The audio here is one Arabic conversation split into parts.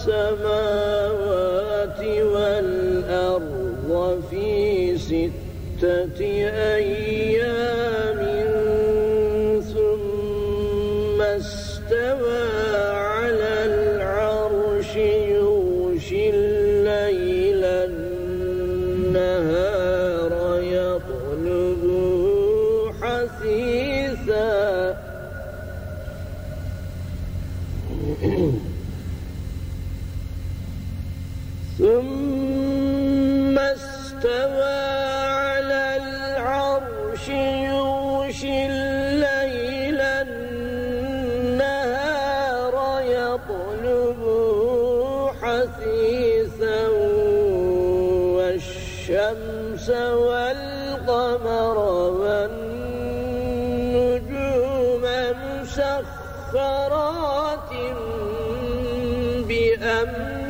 السماوات والأرض في ستة أيام ثم استوى ثم استوى على العرش يغشي الليل النهار يطلبه حثيثا والشمس والقمر والنجوم مسخرات بأمره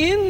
in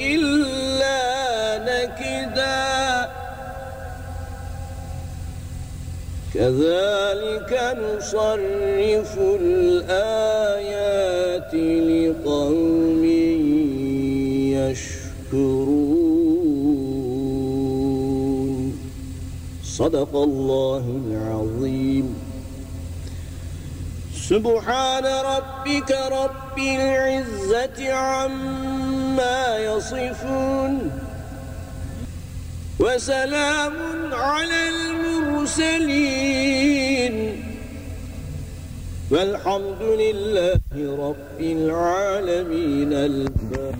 إلا نكدا. كذلك نصرف الآيات لقوم يشكرون. صدق الله العظيم. سبحان ربك رب العزة عما يصفون. وسلام على المرسلين. والحمد لله رب العالمين. الفاتح